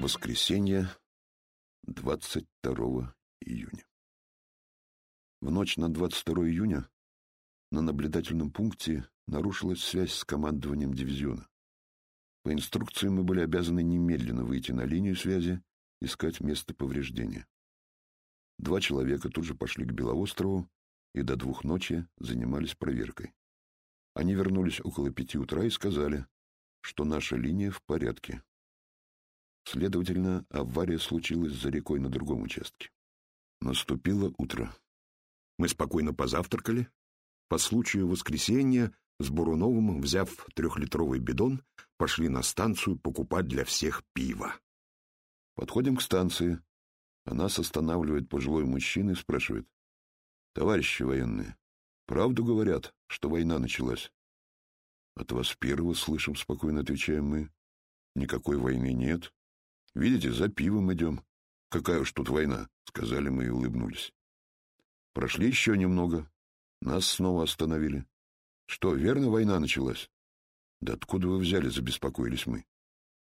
Воскресенье, 22 июня. В ночь на 22 июня на наблюдательном пункте нарушилась связь с командованием дивизиона. По инструкции мы были обязаны немедленно выйти на линию связи, искать место повреждения. Два человека тут же пошли к Белоострову и до двух ночи занимались проверкой. Они вернулись около пяти утра и сказали, что наша линия в порядке. Следовательно, авария случилась за рекой на другом участке. Наступило утро. Мы спокойно позавтракали. По случаю воскресенья с Буруновым, взяв трехлитровый бидон, пошли на станцию покупать для всех пиво. Подходим к станции. А нас останавливает пожилой мужчина и спрашивает. «Товарищи военные, правду говорят, что война началась?» «От вас первого слышим», — спокойно отвечаем мы. «Никакой войны нет. Видите, за пивом идем. Какая уж тут война, сказали мы и улыбнулись. Прошли еще немного. Нас снова остановили. Что, верно, война началась? Да откуда вы взяли, забеспокоились мы.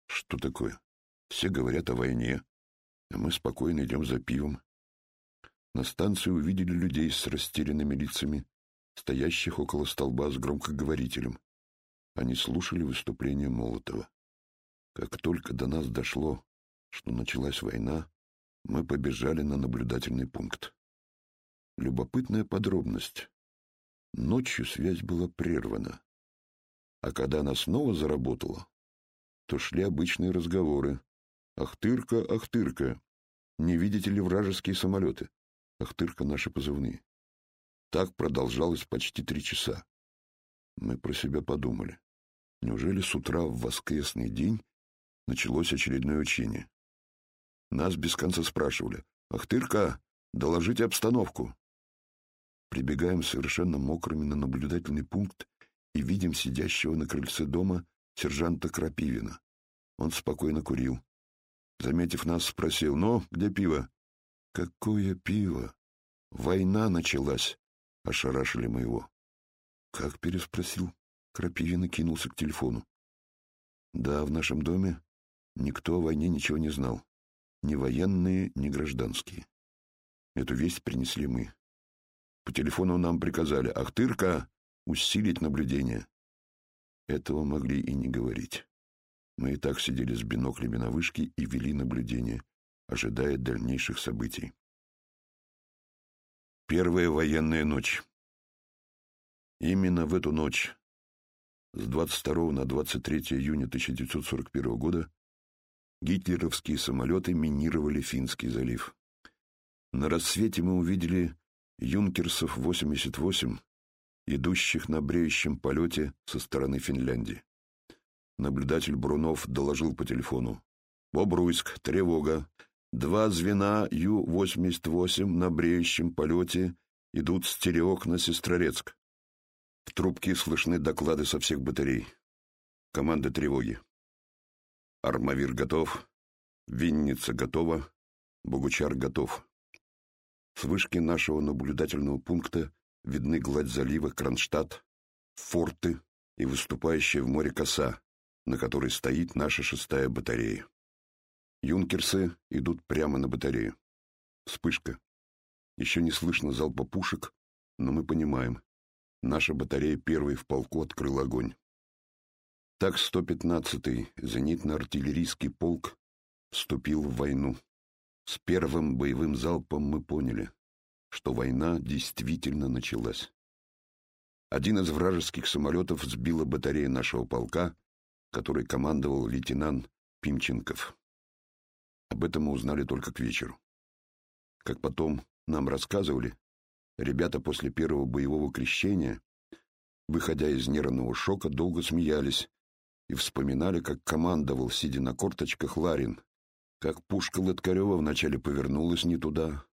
Что такое? Все говорят о войне, а мы спокойно идем за пивом. На станции увидели людей с растерянными лицами, стоящих около столба с громкоговорителем. Они слушали выступление Молотова. Как только до нас дошло, что началась война, мы побежали на наблюдательный пункт. Любопытная подробность. Ночью связь была прервана. А когда она снова заработала, то шли обычные разговоры. «Ахтырка, Ахтырка! Не видите ли вражеские самолеты?» «Ахтырка» — наши позывные. Так продолжалось почти три часа. Мы про себя подумали. Неужели с утра в воскресный день началось очередное учение? Нас без конца спрашивали. «Ахтырка, доложите обстановку». Прибегаем совершенно мокрыми на наблюдательный пункт и видим сидящего на крыльце дома сержанта Крапивина. Он спокойно курил. Заметив нас, спросил, «Ну, где пиво?» «Какое пиво? Война началась!» — ошарашили мы его. «Как?» — переспросил. Крапивин и кинулся к телефону. «Да, в нашем доме никто о войне ничего не знал. Ни военные, ни гражданские. Эту весть принесли мы. По телефону нам приказали «Ахтырка! Усилить наблюдение!» Этого могли и не говорить. Мы и так сидели с биноклями на вышке и вели наблюдение, ожидая дальнейших событий. Первая военная ночь. Именно в эту ночь, с 22 на 23 июня 1941 года, гитлеровские самолеты минировали Финский залив. На рассвете мы увидели юнкерсов-88, идущих на бреющем полете со стороны Финляндии. Наблюдатель Брунов доложил по телефону. «Бобруйск, тревога. Два звена Ю-88 на бреющем полете идут с Тереок на Сестрорецк. В трубке слышны доклады со всех батарей. Команда тревоги. Армавир готов, Винница готова, Богучар готов. С вышки нашего наблюдательного пункта видны гладь залива Кронштадт, форты и выступающая в море коса, на которой стоит наша шестая батарея. Юнкерсы идут прямо на батарею. Вспышка. Еще не слышно залпа пушек, но мы понимаем. Наша батарея первой в полку открыла огонь. Так 115-й зенитно-артиллерийский полк вступил в войну. С первым боевым залпом мы поняли, что война действительно началась. Один из вражеских самолетов сбила батарея нашего полка, который командовал лейтенант Пимченков. Об этом мы узнали только к вечеру. Как потом нам рассказывали, ребята после первого боевого крещения, выходя из нервного шока, долго смеялись и вспоминали, как командовал, сидя на корточках, Ларин, как пушка Лыткарева вначале повернулась не туда,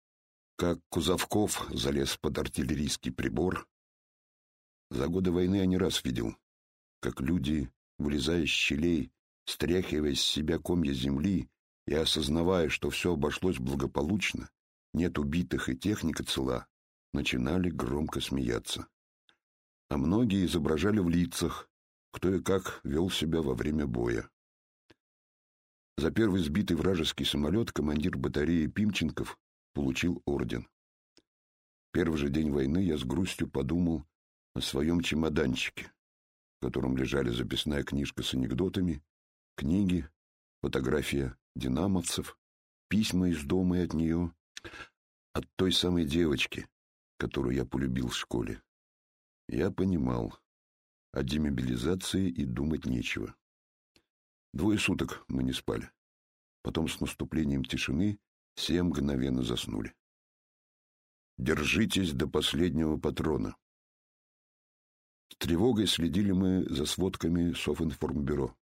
как Кузовков залез под артиллерийский прибор. За годы войны я не раз видел, как люди, вылезая из щелей, стряхивая с себя комья земли и осознавая, что все обошлось благополучно, нет убитых и техника цела, начинали громко смеяться. А многие изображали в лицах, кто и как вел себя во время боя. За первый сбитый вражеский самолет командир батареи Пимченков получил орден. Первый же день войны я с грустью подумал о своем чемоданчике, в котором лежали записная книжка с анекдотами, книги, фотография динамовцев, письма из дома и от нее, от той самой девочки, которую я полюбил в школе. Я понимал, о демобилизации и думать нечего. Двое суток мы не спали. Потом с наступлением тишины все мгновенно заснули. Держитесь до последнего патрона. С тревогой следили мы за сводками Софинформбюро.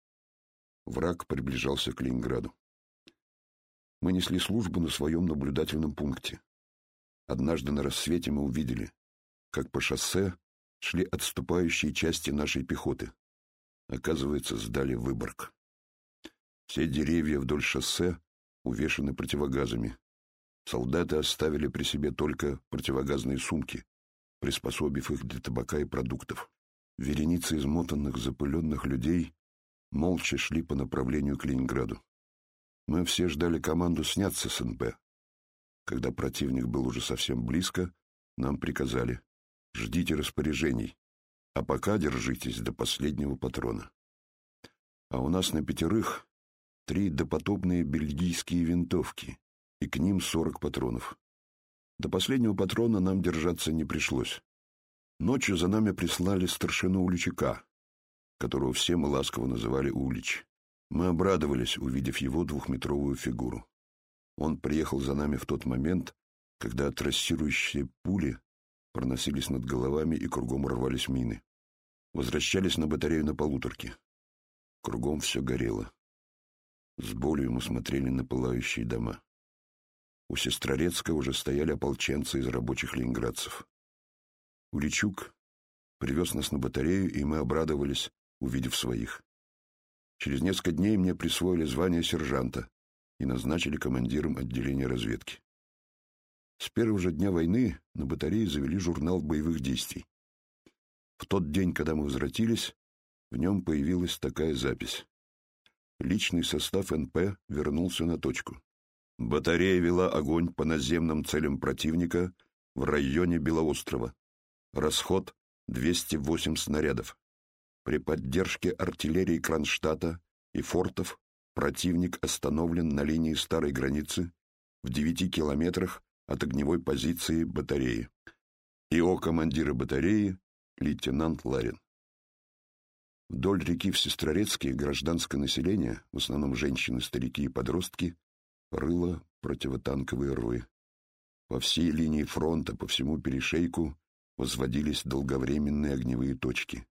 Враг приближался к Ленинграду. Мы несли службу на своем наблюдательном пункте. Однажды на рассвете мы увидели, как по шоссе шли отступающие части нашей пехоты. Оказывается, сдали Выборг. Все деревья вдоль шоссе увешаны противогазами. Солдаты оставили при себе только противогазные сумки, приспособив их для табака и продуктов. Вереницы измотанных, запыленных людей молча шли по направлению к Ленинграду. Мы все ждали команду сняться с НП. Когда противник был уже совсем близко, нам приказали «Ждите распоряжений, а пока держитесь до последнего патрона». А у нас на пятерых три допотопные бельгийские винтовки, и к ним сорок патронов. До последнего патрона нам держаться не пришлось. Ночью за нами прислали старшину Уличака, которого все мы ласково называли Улич. Мы обрадовались, увидев его двухметровую фигуру. Он приехал за нами в тот момент, когда трассирующие пули проносились над головами и кругом рвались мины. Возвращались на батарею на полуторке. Кругом все горело. С болью мы смотрели на пылающие дома. У Сестрорецка уже стояли ополченцы из рабочих ленинградцев. Уличук привез нас на батарею, и мы обрадовались, увидев своих. Через несколько дней мне присвоили звание сержанта и назначили командиром отделения разведки. С первого же дня войны на батарее завели журнал боевых действий. В тот день, когда мы возвратились, в нем появилась такая запись. Личный состав НП вернулся на точку. Батарея вела огонь по наземным целям противника в районе Белоострова. Расход 208 снарядов. При поддержке артиллерии Кронштадта и фортов противник остановлен на линии старой границы в 9 километрах от огневой позиции батареи. ИО командира батареи лейтенант Ларин. Вдоль реки в Сестрорецке гражданское население, в основном женщины, старики и подростки, рыло противотанковые рвы. По всей линии фронта, по всему перешейку возводились долговременные огневые точки.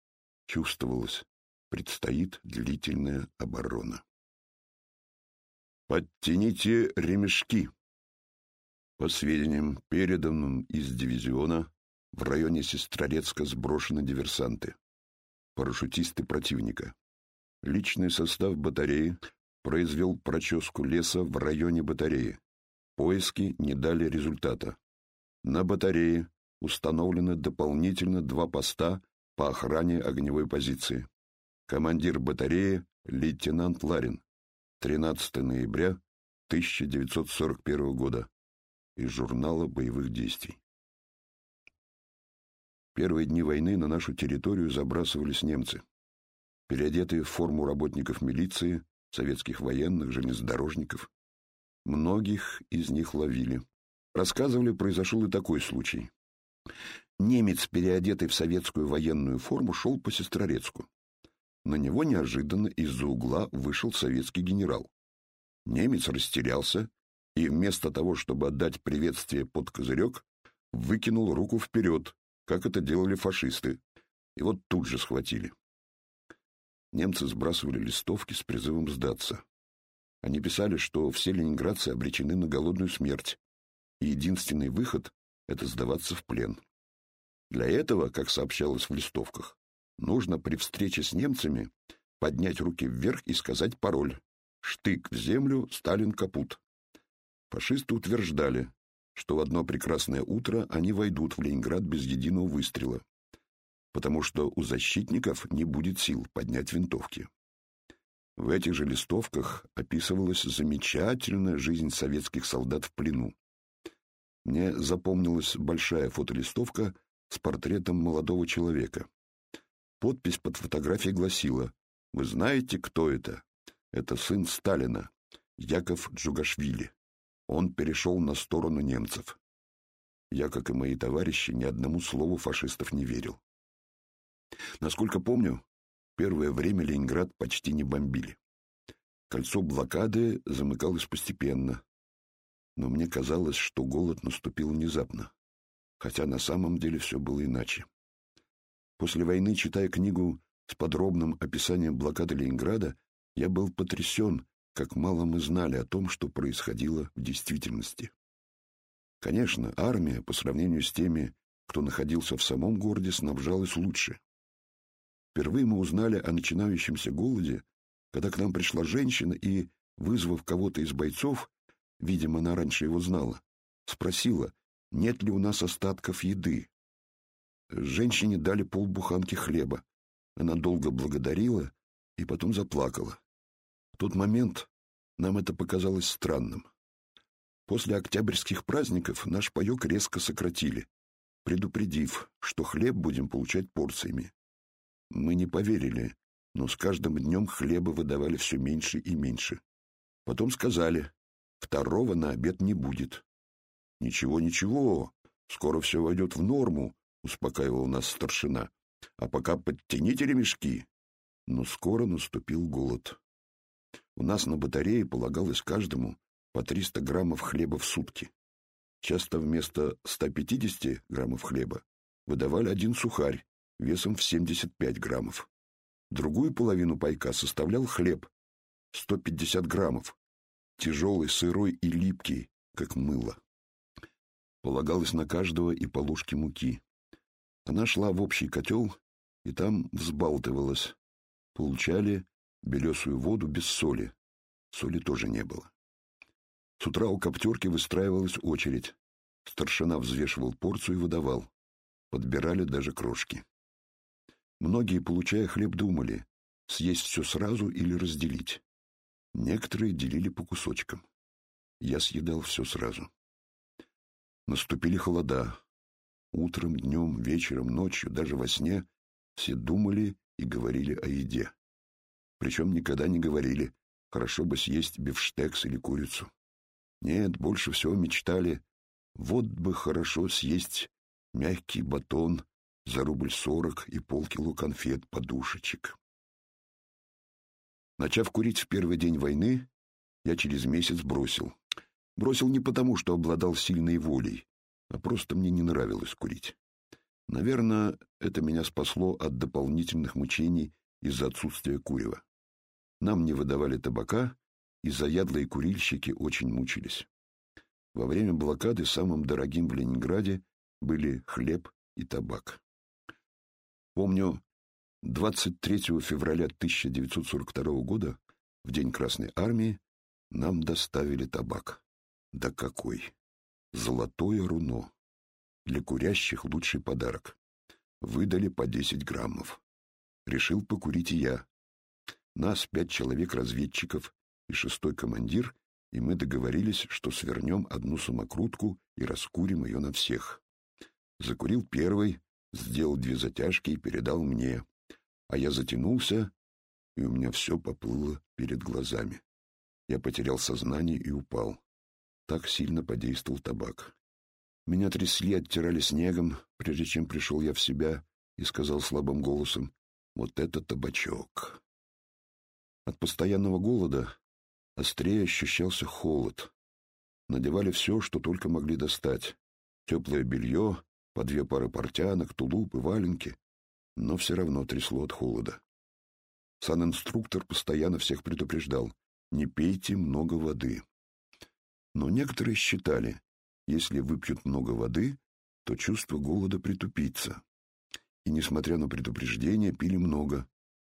Чувствовалось, предстоит длительная оборона. «Подтяните ремешки!» По сведениям, переданным из дивизиона, в районе Сестрорецка сброшены диверсанты, парашютисты противника. Личный состав батареи произвел проческу леса в районе батареи. Поиски не дали результата. На батарее установлены дополнительно два поста по охране огневой позиции. Командир батареи лейтенант Ларин. 13 ноября 1941 года. Из журнала боевых действий. Первые дни войны на нашу территорию забрасывались немцы. Переодетые в форму работников милиции, советских военных, железнодорожников. Многих из них ловили. Рассказывали, произошел и такой случай. Немец, переодетый в советскую военную форму, шел по Сестрорецку. На него неожиданно из-за угла вышел советский генерал. Немец растерялся и вместо того, чтобы отдать приветствие под козырек, выкинул руку вперед, как это делали фашисты, и вот тут же схватили. Немцы сбрасывали листовки с призывом сдаться. Они писали, что все ленинградцы обречены на голодную смерть, и единственный выход — это сдаваться в плен. Для этого, как сообщалось в листовках, нужно при встрече с немцами поднять руки вверх и сказать пароль «Штык в землю, Сталин капут». Фашисты утверждали, что в одно прекрасное утро они войдут в Ленинград без единого выстрела потому что у защитников не будет сил поднять винтовки. В этих же листовках описывалась замечательная жизнь советских солдат в плену. Мне запомнилась большая фотолистовка с портретом молодого человека. Подпись под фотографией гласила «Вы знаете, кто это? Это сын Сталина, Яков Джугашвили. Он перешел на сторону немцев». Я, как и мои товарищи, ни одному слову фашистов не верил. Насколько помню, первое время Ленинград почти не бомбили. Кольцо блокады замыкалось постепенно, но мне казалось, что голод наступил внезапно, хотя на самом деле все было иначе. После войны, читая книгу с подробным описанием блокады Ленинграда, я был потрясен, как мало мы знали о том, что происходило в действительности. Конечно, армия, по сравнению с теми, кто находился в самом городе, снабжалась лучше. Впервые мы узнали о начинающемся голоде, когда к нам пришла женщина и, вызвав кого-то из бойцов, видимо, она раньше его знала, спросила, нет ли у нас остатков еды. Женщине дали полбуханки хлеба. Она долго благодарила и потом заплакала. В тот момент нам это показалось странным. После октябрьских праздников наш паек резко сократили, предупредив, что хлеб будем получать порциями. Мы не поверили, но с каждым днем хлеба выдавали все меньше и меньше. Потом сказали, Второго на обед не будет. Ничего, ничего, скоро все войдет в норму, успокаивал нас старшина. А пока подтяните ремешки. Но скоро наступил голод. У нас на батарее полагалось каждому по 300 граммов хлеба в сутки. Часто вместо 150 граммов хлеба выдавали один сухарь весом в 75 граммов. Другую половину пайка составлял хлеб 150 граммов, тяжелый, сырой и липкий, как мыло. Полагалось на каждого и по муки. Она шла в общий котел и там взбалтывалась. Получали белесую воду без соли. Соли тоже не было. С утра у коптерки выстраивалась очередь. Старшина взвешивал порцию и выдавал. Подбирали даже крошки. Многие, получая хлеб, думали, съесть все сразу или разделить. Некоторые делили по кусочкам. Я съедал все сразу. Наступили холода. Утром, днем, вечером, ночью, даже во сне все думали и говорили о еде. Причем никогда не говорили, хорошо бы съесть бифштекс или курицу. Нет, больше всего мечтали, вот бы хорошо съесть мягкий батон за рубль сорок и полкило конфет подушечек. Начав курить в первый день войны, я через месяц бросил. Бросил не потому, что обладал сильной волей, а просто мне не нравилось курить. Наверное, это меня спасло от дополнительных мучений из-за отсутствия курева. Нам не выдавали табака, и заядлые курильщики очень мучились. Во время блокады самым дорогим в Ленинграде были хлеб и табак. Помню, 23 февраля 1942 года, в День Красной Армии, нам доставили табак. Да какой! Золотое руно. Для курящих лучший подарок. Выдали по 10 граммов. Решил покурить и я. Нас пять человек-разведчиков и шестой командир, и мы договорились, что свернем одну самокрутку и раскурим ее на всех. Закурил первый, сделал две затяжки и передал мне а я затянулся, и у меня все поплыло перед глазами. Я потерял сознание и упал. Так сильно подействовал табак. Меня трясли, оттирали снегом, прежде чем пришел я в себя и сказал слабым голосом, «Вот это табачок!» От постоянного голода острее ощущался холод. Надевали все, что только могли достать. Теплое белье, по две пары портянок, тулуп и валенки но все равно трясло от холода. Санинструктор постоянно всех предупреждал «не пейте много воды». Но некоторые считали, если выпьют много воды, то чувство голода притупится. И, несмотря на предупреждение, пили много,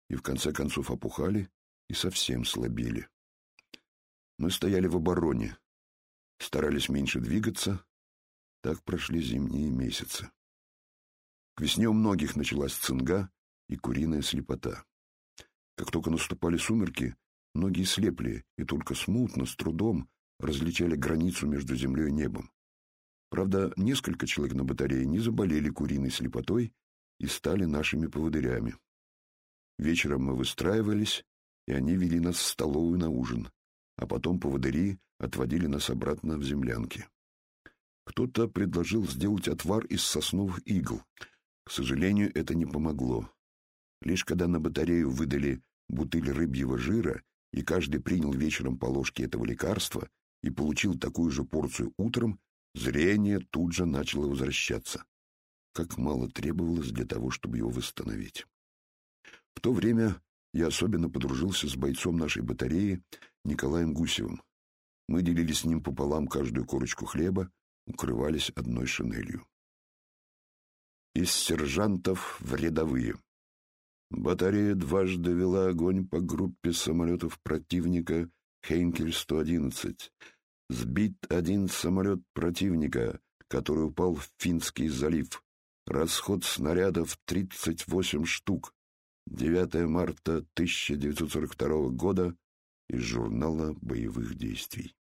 и в конце концов опухали и совсем слабели. Мы стояли в обороне, старались меньше двигаться, так прошли зимние месяцы. К весне у многих началась цинга и куриная слепота. Как только наступали сумерки, Многие слепли и только смутно, с трудом различали границу между землей и небом. Правда, несколько человек на батарее не заболели куриной слепотой и стали нашими поводырями. Вечером мы выстраивались, и они вели нас в столовую на ужин, а потом поводыри отводили нас обратно в землянки. Кто-то предложил сделать отвар из сосновых игл. К сожалению, это не помогло. Лишь когда на батарею выдали бутыль рыбьего жира, и каждый принял вечером по ложке этого лекарства и получил такую же порцию утром, зрение тут же начало возвращаться. Как мало требовалось для того, чтобы его восстановить. В то время я особенно подружился с бойцом нашей батареи Николаем Гусевым. Мы делили с ним пополам каждую корочку хлеба, укрывались одной шинелью. Из сержантов в рядовые. Батарея дважды вела огонь по группе самолетов противника Хейнкель-111. Сбит один самолет противника, который упал в Финский залив. Расход снарядов 38 штук. 9 марта 1942 года из журнала боевых действий.